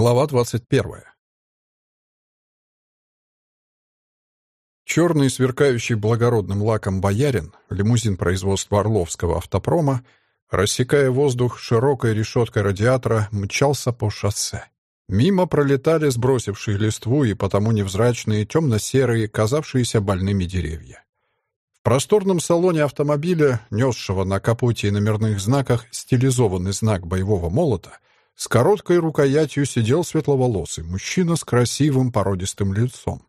Глава 21. Черный, сверкающий благородным лаком боярин, лимузин производства Орловского автопрома, рассекая воздух широкой решеткой радиатора, мчался по шоссе. Мимо пролетали сбросившие листву и потому невзрачные, темно-серые, казавшиеся больными деревья. В просторном салоне автомобиля, несшего на капоте и номерных знаках стилизованный знак боевого молота, с короткой рукоятью сидел светловолосый мужчина с красивым породистым лицом.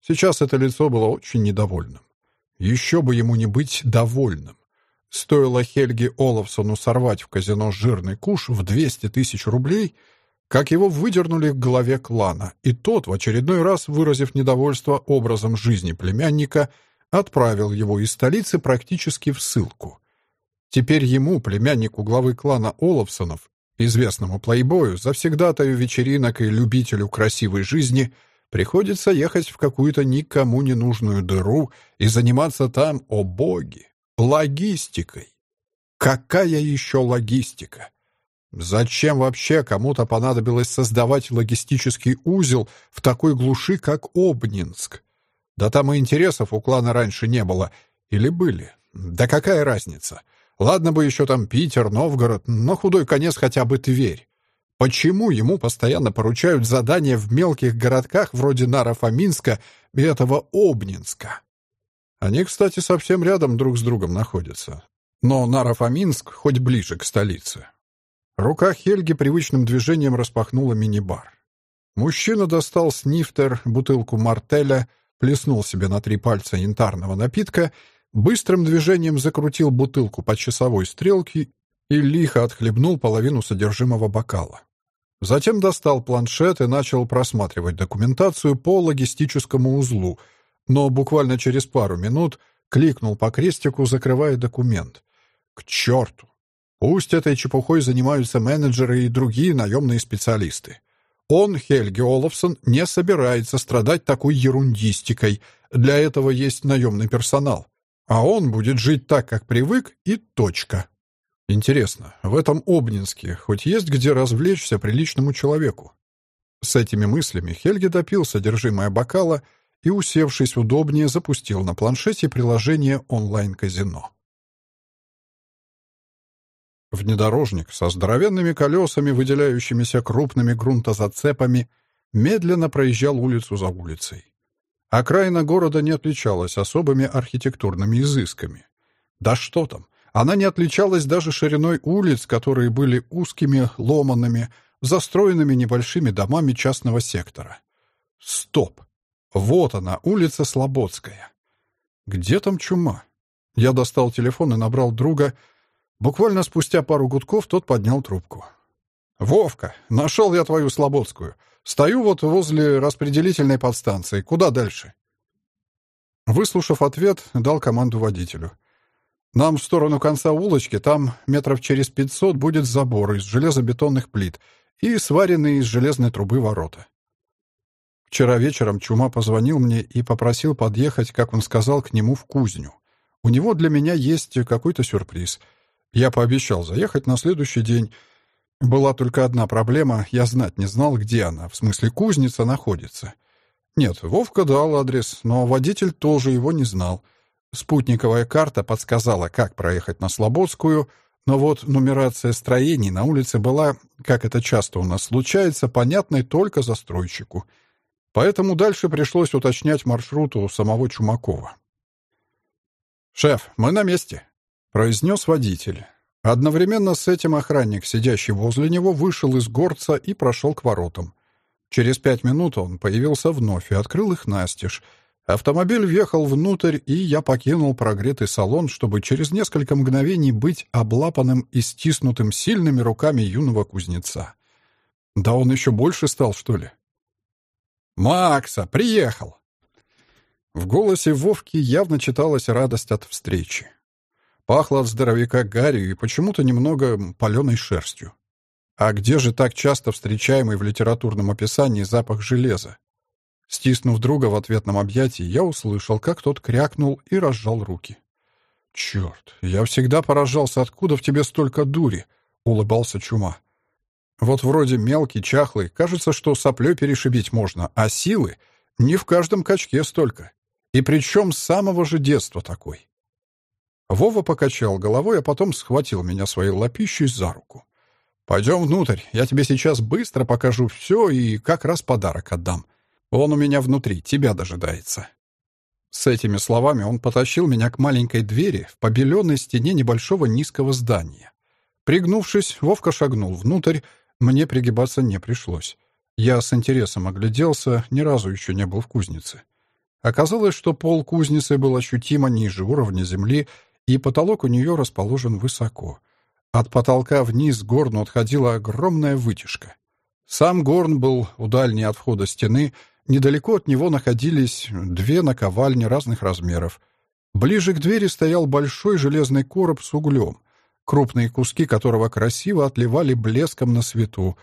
Сейчас это лицо было очень недовольным. Еще бы ему не быть довольным. Стоило Хельге Олафсону сорвать в казино жирный куш в 200 тысяч рублей, как его выдернули к главе клана, и тот, в очередной раз выразив недовольство образом жизни племянника, отправил его из столицы практически в ссылку. Теперь ему, племяннику главы клана Олафсонов, Известному плейбою, завсегдатаю вечеринок и любителю красивой жизни приходится ехать в какую-то никому не нужную дыру и заниматься там, о боги, логистикой. Какая еще логистика? Зачем вообще кому-то понадобилось создавать логистический узел в такой глуши, как Обнинск? Да там и интересов у клана раньше не было. Или были? Да какая разница? Ладно бы еще там Питер, Новгород, но худой конец хотя бы Тверь. Почему ему постоянно поручают задания в мелких городках вроде Нарафаминска и этого Обнинска? Они, кстати, совсем рядом друг с другом находятся. Но Нарафаминск хоть ближе к столице. Рука Хельги привычным движением распахнула мини-бар. Мужчина достал снифтер, бутылку мартеля, плеснул себе на три пальца янтарного напитка Быстрым движением закрутил бутылку по часовой стрелке и лихо отхлебнул половину содержимого бокала. Затем достал планшет и начал просматривать документацию по логистическому узлу, но буквально через пару минут кликнул по крестику, закрывая документ. К черту! Пусть этой чепухой занимаются менеджеры и другие наемные специалисты. Он, Хельги Олафсон, не собирается страдать такой ерундистикой. Для этого есть наемный персонал. А он будет жить так, как привык, и точка. Интересно, в этом Обнинске хоть есть где развлечься приличному человеку? С этими мыслями Хельги допил содержимое бокала и, усевшись удобнее, запустил на планшете приложение онлайн-казино. Внедорожник со здоровенными колесами, выделяющимися крупными грунтозацепами, медленно проезжал улицу за улицей. Окраина города не отличалась особыми архитектурными изысками. Да что там, она не отличалась даже шириной улиц, которые были узкими, ломанными, застроенными небольшими домами частного сектора. Стоп! Вот она, улица Слободская. Где там чума? Я достал телефон и набрал друга. Буквально спустя пару гудков тот поднял трубку. «Вовка, нашел я твою Слободскую. Стою вот возле распределительной подстанции. Куда дальше?» Выслушав ответ, дал команду водителю. «Нам в сторону конца улочки, там метров через пятьсот будет забор из железобетонных плит и сваренные из железной трубы ворота». Вчера вечером Чума позвонил мне и попросил подъехать, как он сказал, к нему в кузню. У него для меня есть какой-то сюрприз. Я пообещал заехать на следующий день, была только одна проблема, я знать не знал, где она, в смысле кузница, находится. Нет, Вовка дал адрес, но водитель тоже его не знал. Спутниковая карта подсказала, как проехать на Слободскую, но вот нумерация строений на улице была, как это часто у нас случается, понятной только застройщику. Поэтому дальше пришлось уточнять маршрут у самого Чумакова. «Шеф, мы на месте», — произнес водитель. Одновременно с этим охранник, сидящий возле него, вышел из горца и прошел к воротам. Через пять минут он появился вновь и открыл их настежь. Автомобиль въехал внутрь, и я покинул прогретый салон, чтобы через несколько мгновений быть облапанным и стиснутым сильными руками юного кузнеца. Да он еще больше стал, что ли? «Макса, приехал!» В голосе Вовки явно читалась радость от встречи. Пахло от здоровяка гарью и почему-то немного паленой шерстью. А где же так часто встречаемый в литературном описании запах железа? Стиснув друга в ответном объятии, я услышал, как тот крякнул и разжал руки. «Черт, я всегда поражался, откуда в тебе столько дури!» — улыбался Чума. Вот вроде мелкий, чахлый, кажется, что соплей перешибить можно, а силы не в каждом качке столько. И причем с самого же детства такой. Вова покачал головой, а потом схватил меня своей лапищей за руку. «Пойдем внутрь, я тебе сейчас быстро покажу все и как раз подарок отдам. Он у меня внутри, тебя дожидается». С этими словами он потащил меня к маленькой двери в побеленной стене небольшого низкого здания. Пригнувшись, Вовка шагнул внутрь, мне пригибаться не пришлось. Я с интересом огляделся, ни разу еще не был в кузнице. Оказалось, что пол кузницы был ощутимо ниже уровня земли, и потолок у нее расположен высоко. От потолка вниз горну отходила огромная вытяжка. Сам горн был у дальней от входа стены, недалеко от него находились две наковальни разных размеров. Ближе к двери стоял большой железный короб с углем, крупные куски которого красиво отливали блеском на свету.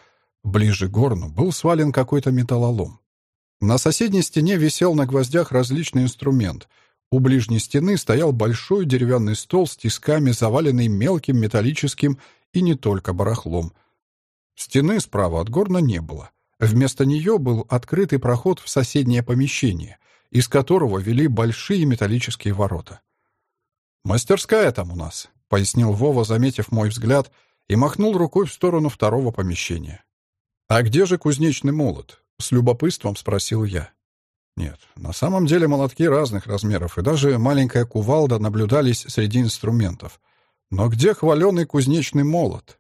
Ближе к горну был свален какой-то металлолом. На соседней стене висел на гвоздях различный инструмент — у ближней стены стоял большой деревянный стол с тисками, заваленный мелким металлическим и не только барахлом. Стены справа от горна не было. Вместо нее был открытый проход в соседнее помещение, из которого вели большие металлические ворота. «Мастерская там у нас», — пояснил Вова, заметив мой взгляд, и махнул рукой в сторону второго помещения. «А где же кузнечный молот?» — с любопытством спросил я. Нет, на самом деле молотки разных размеров, и даже маленькая кувалда наблюдались среди инструментов. Но где хваленый кузнечный молот?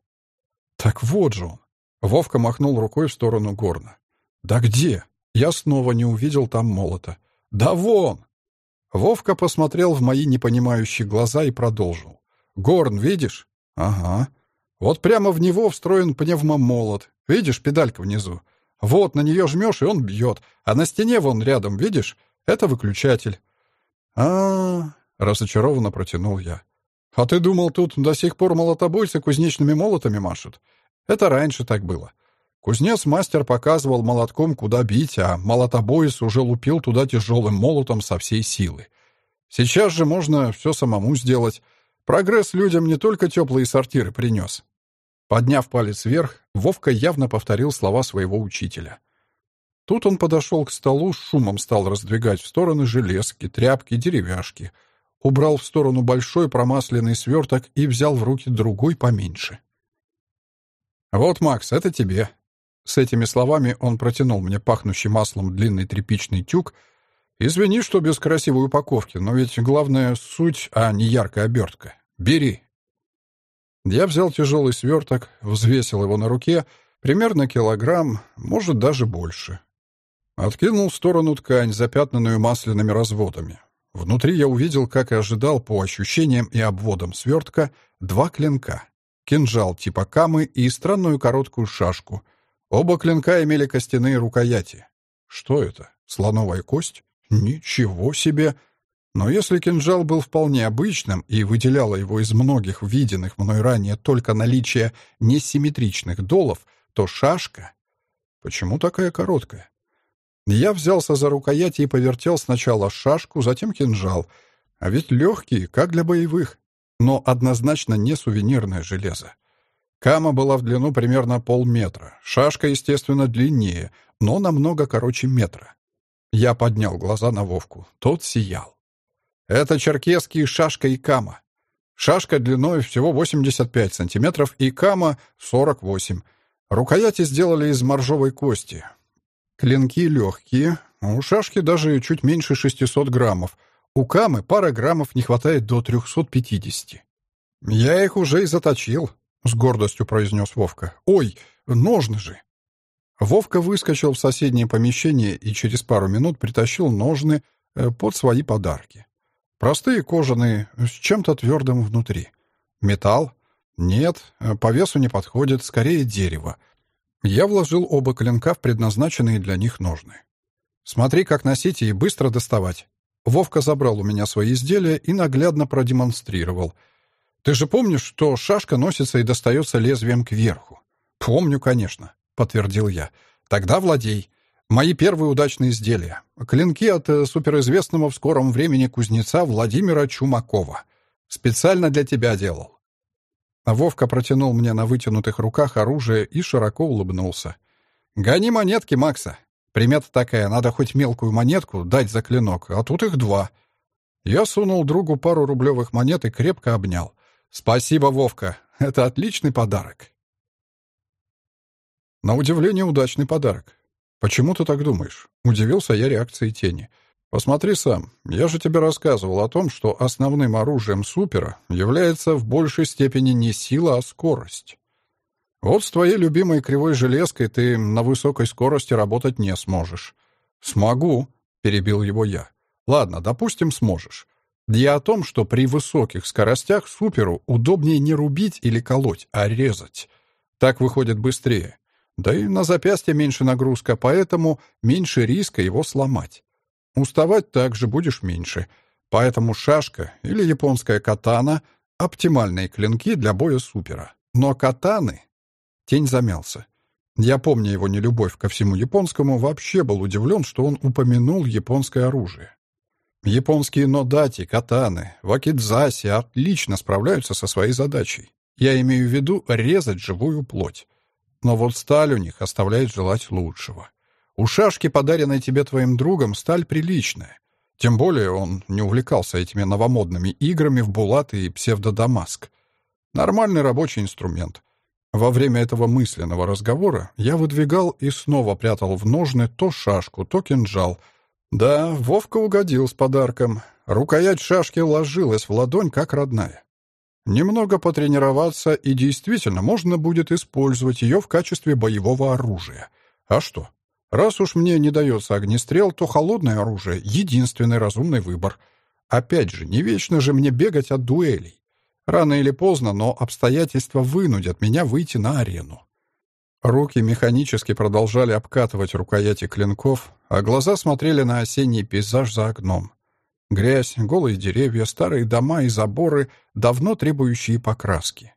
Так вот же он. Вовка махнул рукой в сторону горна. Да где? Я снова не увидел там молота. Да вон! Вовка посмотрел в мои непонимающие глаза и продолжил. Горн, видишь? Ага. Вот прямо в него встроен пневмомолот. Видишь, педалька внизу? Вот, на нее жмешь, и он бьет. А на стене вон рядом, видишь? Это выключатель. а, -а, -а разочарованно протянул я. «А ты думал, тут до сих пор молотобойцы кузнечными молотами машут? Это раньше так было. Кузнец-мастер показывал молотком, куда бить, а молотобоец уже лупил туда тяжелым молотом со всей силы. Сейчас же можно все самому сделать. Прогресс людям не только теплые сортиры принес, Подняв палец вверх, Вовка явно повторил слова своего учителя. Тут он подошел к столу, с шумом стал раздвигать в стороны железки, тряпки, деревяшки. Убрал в сторону большой промасленный сверток и взял в руки другой поменьше. «Вот, Макс, это тебе». С этими словами он протянул мне пахнущий маслом длинный тряпичный тюк. «Извини, что без красивой упаковки, но ведь главное — суть, а не яркая обертка. Бери, я взял тяжелый сверток, взвесил его на руке, примерно килограмм, может, даже больше. Откинул в сторону ткань, запятнанную масляными разводами. Внутри я увидел, как и ожидал, по ощущениям и обводам свертка, два клинка. Кинжал типа камы и странную короткую шашку. Оба клинка имели костяные рукояти. Что это? Слоновая кость? Ничего себе! Но если кинжал был вполне обычным и выделяло его из многих виденных мной ранее только наличие несимметричных долов, то шашка... Почему такая короткая? Я взялся за рукоять и повертел сначала шашку, затем кинжал. А ведь легкие, как для боевых. Но однозначно не сувенирное железо. Кама была в длину примерно полметра. Шашка, естественно, длиннее, но намного короче метра. Я поднял глаза на Вовку. Тот сиял. Это черкесские шашка и кама. Шашка длиной всего 85 сантиметров и кама 48. Рукояти сделали из моржовой кости. Клинки легкие, у шашки даже чуть меньше 600 граммов. У камы пара граммов не хватает до 350. «Я их уже и заточил», — с гордостью произнес Вовка. «Ой, ножны же!» Вовка выскочил в соседнее помещение и через пару минут притащил ножны э, под свои подарки. Простые кожаные, с чем-то твердым внутри. Металл? Нет, по весу не подходит, скорее дерево. Я вложил оба клинка в предназначенные для них ножны. Смотри, как носить и быстро доставать. Вовка забрал у меня свои изделия и наглядно продемонстрировал. Ты же помнишь, что шашка носится и достается лезвием кверху? Помню, конечно, подтвердил я. Тогда владей. Мои первые удачные изделия. Клинки от э, суперизвестного в скором времени кузнеца Владимира Чумакова. Специально для тебя делал. Вовка протянул мне на вытянутых руках оружие и широко улыбнулся. «Гони монетки, Макса. Примета такая, надо хоть мелкую монетку дать за клинок, а тут их два». Я сунул другу пару рублевых монет и крепко обнял. «Спасибо, Вовка. Это отличный подарок». На удивление, удачный подарок. «Почему ты так думаешь?» Удивился я реакцией тени. «Посмотри сам. Я же тебе рассказывал о том, что основным оружием супера является в большей степени не сила, а скорость. Вот с твоей любимой кривой железкой ты на высокой скорости работать не сможешь». «Смогу», — перебил его я. «Ладно, допустим, сможешь. Я о том, что при высоких скоростях суперу удобнее не рубить или колоть, а резать. Так выходит быстрее. Да и на запястье меньше нагрузка, поэтому меньше риска его сломать. Уставать также будешь меньше. Поэтому шашка или японская катана — оптимальные клинки для боя супера. Но катаны... Тень замялся. Я, помню его нелюбовь ко всему японскому, вообще был удивлен, что он упомянул японское оружие. Японские нодати, катаны, вакидзаси отлично справляются со своей задачей. Я имею в виду резать живую плоть. Но вот сталь у них оставляет желать лучшего. У шашки, подаренной тебе твоим другом, сталь приличная. Тем более он не увлекался этими новомодными играми в Булат и псевдодамаск. Нормальный рабочий инструмент. Во время этого мысленного разговора я выдвигал и снова прятал в ножны то шашку, то кинжал. Да, Вовка угодил с подарком. Рукоять шашки ложилась в ладонь, как родная. Немного потренироваться, и действительно можно будет использовать ее в качестве боевого оружия. А что? Раз уж мне не дается огнестрел, то холодное оружие — единственный разумный выбор. Опять же, не вечно же мне бегать от дуэлей. Рано или поздно, но обстоятельства вынудят меня выйти на арену. Руки механически продолжали обкатывать рукояти клинков, а глаза смотрели на осенний пейзаж за окном. Грязь, голые деревья, старые дома и заборы, давно требующие покраски.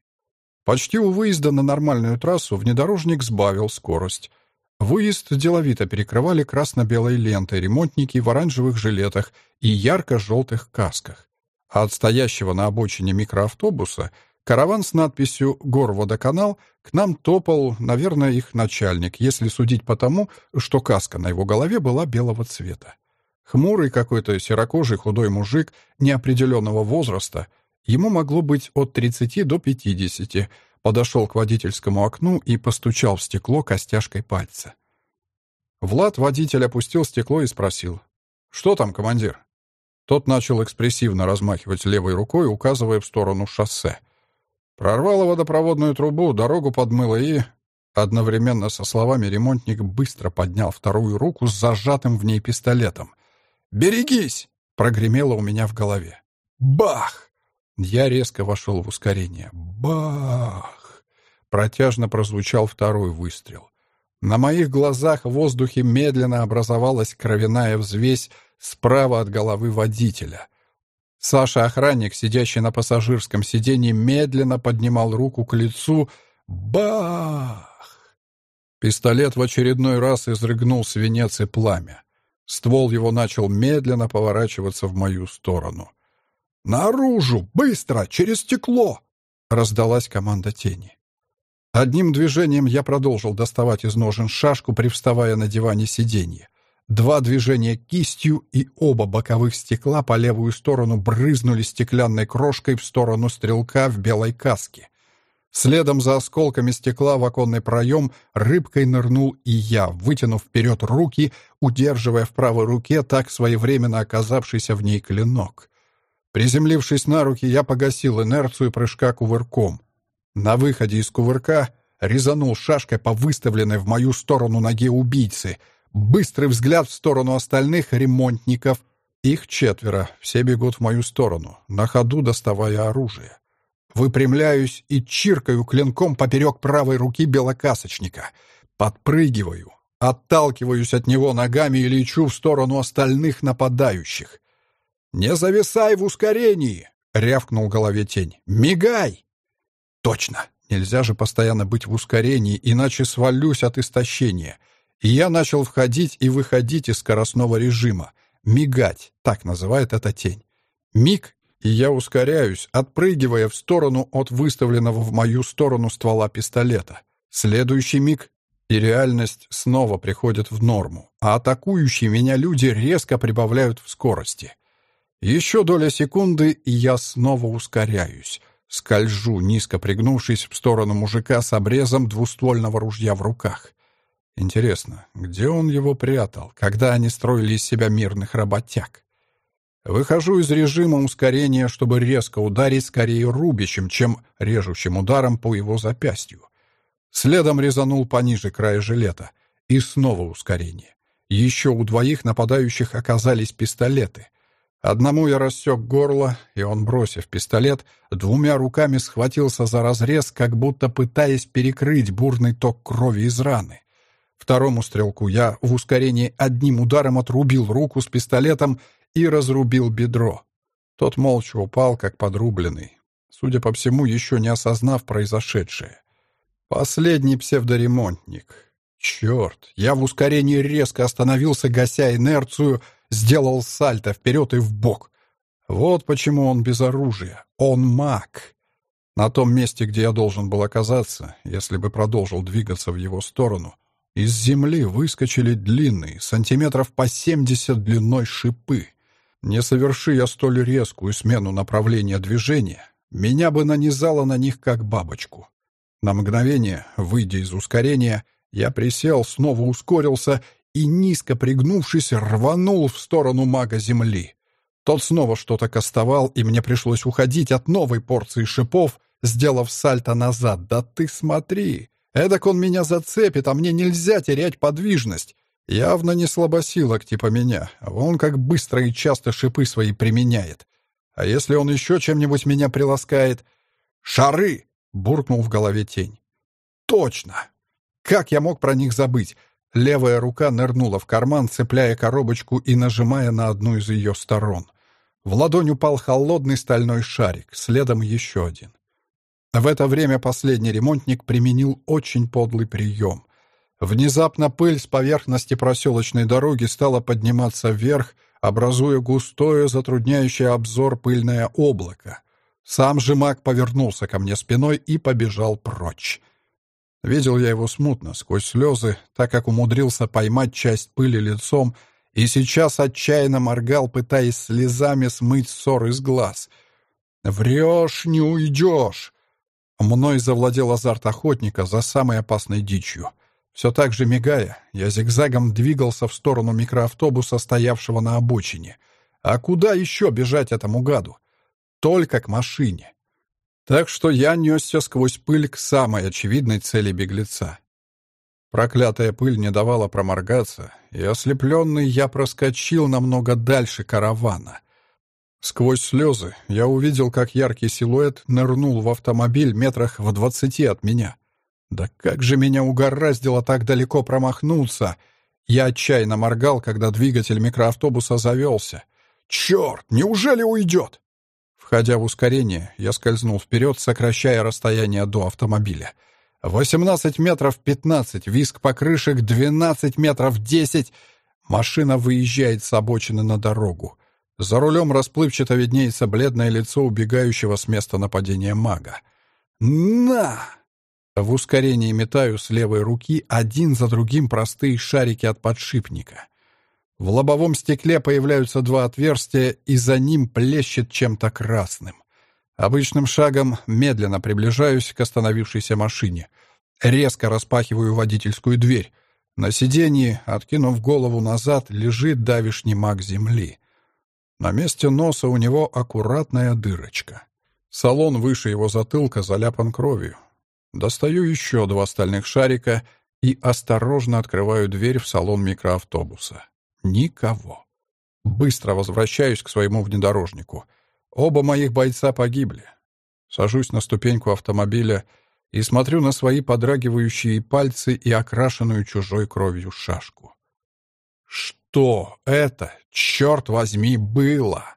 Почти у выезда на нормальную трассу внедорожник сбавил скорость. Выезд деловито перекрывали красно-белой лентой ремонтники в оранжевых жилетах и ярко-желтых касках. А от стоящего на обочине микроавтобуса караван с надписью «Горводоканал» к нам топал, наверное, их начальник, если судить по тому, что каска на его голове была белого цвета. Хмурый какой-то серокожий худой мужик неопределенного возраста, ему могло быть от 30 до 50, подошел к водительскому окну и постучал в стекло костяшкой пальца. Влад, водитель, опустил стекло и спросил. «Что там, командир?» Тот начал экспрессивно размахивать левой рукой, указывая в сторону шоссе. Прорвало водопроводную трубу, дорогу подмыло и... Одновременно со словами ремонтник быстро поднял вторую руку с зажатым в ней пистолетом. «Берегись!» — прогремело у меня в голове. «Бах!» Я резко вошел в ускорение. «Бах!» Протяжно прозвучал второй выстрел. На моих глазах в воздухе медленно образовалась кровяная взвесь справа от головы водителя. Саша-охранник, сидящий на пассажирском сиденье, медленно поднимал руку к лицу. Бах! Пистолет в очередной раз изрыгнул свинец и пламя. Ствол его начал медленно поворачиваться в мою сторону. «Наружу! Быстро! Через стекло!» — раздалась команда тени. Одним движением я продолжил доставать из ножен шашку, привставая на диване сиденья. Два движения кистью, и оба боковых стекла по левую сторону брызнули стеклянной крошкой в сторону стрелка в белой каске. Следом за осколками стекла в оконный проем рыбкой нырнул и я, вытянув вперед руки, удерживая в правой руке так своевременно оказавшийся в ней клинок. Приземлившись на руки, я погасил инерцию прыжка кувырком. На выходе из кувырка резанул шашкой по выставленной в мою сторону ноге убийцы. Быстрый взгляд в сторону остальных ремонтников. Их четверо, все бегут в мою сторону, на ходу доставая оружие. Выпрямляюсь и чиркаю клинком поперек правой руки белокасочника. Подпрыгиваю, отталкиваюсь от него ногами и лечу в сторону остальных нападающих. «Не зависай в ускорении!» — рявкнул голове тень. «Мигай!» «Точно! Нельзя же постоянно быть в ускорении, иначе свалюсь от истощения. И я начал входить и выходить из скоростного режима. Мигать — так называет эта тень. Миг и я ускоряюсь, отпрыгивая в сторону от выставленного в мою сторону ствола пистолета. Следующий миг и реальность снова приходит в норму, а атакующие меня люди резко прибавляют в скорости. Еще доля секунды, и я снова ускоряюсь. Скольжу, низко пригнувшись в сторону мужика с обрезом двуствольного ружья в руках. Интересно, где он его прятал, когда они строили из себя мирных работяг? Выхожу из режима ускорения, чтобы резко ударить скорее рубящим, чем режущим ударом по его запястью. Следом резанул пониже края жилета. И снова ускорение. Еще у двоих нападающих оказались пистолеты. Одному я рассек горло, и он, бросив пистолет, двумя руками схватился за разрез, как будто пытаясь перекрыть бурный ток крови из раны. Второму стрелку я в ускорении одним ударом отрубил руку с пистолетом и разрубил бедро. Тот молча упал, как подрубленный, судя по всему, еще не осознав произошедшее. Последний псевдоремонтник. Черт, я в ускорении резко остановился, гася инерцию, сделал сальто вперед и в бок. Вот почему он без оружия. Он маг. На том месте, где я должен был оказаться, если бы продолжил двигаться в его сторону, из земли выскочили длинные, сантиметров по семьдесят длиной шипы. Не соверши я столь резкую смену направления движения, меня бы нанизало на них как бабочку. На мгновение, выйдя из ускорения, я присел, снова ускорился и, низко пригнувшись, рванул в сторону мага земли. Тот снова что-то кастовал, и мне пришлось уходить от новой порции шипов, сделав сальто назад. «Да ты смотри! Эдак он меня зацепит, а мне нельзя терять подвижность!» Явно не слабосилок типа меня, а он как быстро и часто шипы свои применяет. А если он еще чем-нибудь меня приласкает? «Шары!» буркнул в голове тень. Точно! Как я мог про них забыть? Левая рука нырнула в карман, цепляя коробочку и нажимая на одну из ее сторон. В ладонь упал холодный стальной шарик, следом еще один. В это время последний ремонтник применил очень подлый прием. Внезапно пыль с поверхности проселочной дороги стала подниматься вверх, образуя густое, затрудняющее обзор пыльное облако. Сам же маг повернулся ко мне спиной и побежал прочь. Видел я его смутно, сквозь слезы, так как умудрился поймать часть пыли лицом и сейчас отчаянно моргал, пытаясь слезами смыть ссор из глаз. «Врешь, не уйдешь!» Мной завладел азарт охотника за самой опасной дичью. Все так же мигая, я зигзагом двигался в сторону микроавтобуса, стоявшего на обочине. А куда еще бежать этому гаду? только к машине. Так что я несся сквозь пыль к самой очевидной цели беглеца. Проклятая пыль не давала проморгаться, и ослепленный я проскочил намного дальше каравана. Сквозь слезы я увидел, как яркий силуэт нырнул в автомобиль метрах в двадцати от меня. Да как же меня угораздило так далеко промахнуться! Я отчаянно моргал, когда двигатель микроавтобуса завелся. «Черт! Неужели уйдет?» Входя в ускорение, я скользнул вперед, сокращая расстояние до автомобиля. 18 метров 15, виск покрышек 12 метров 10. Машина выезжает с обочины на дорогу. За рулем расплывчато виднеется бледное лицо убегающего с места нападения мага. «На!» В ускорении метаю с левой руки один за другим простые шарики от подшипника. В лобовом стекле появляются два отверстия, и за ним плещет чем-то красным. Обычным шагом медленно приближаюсь к остановившейся машине. Резко распахиваю водительскую дверь. На сиденье, откинув голову назад, лежит давишний маг земли. На месте носа у него аккуратная дырочка. Салон выше его затылка заляпан кровью. Достаю еще два стальных шарика и осторожно открываю дверь в салон микроавтобуса. Никого. Быстро возвращаюсь к своему внедорожнику. Оба моих бойца погибли. Сажусь на ступеньку автомобиля и смотрю на свои подрагивающие пальцы и окрашенную чужой кровью шашку. Что это, черт возьми, было?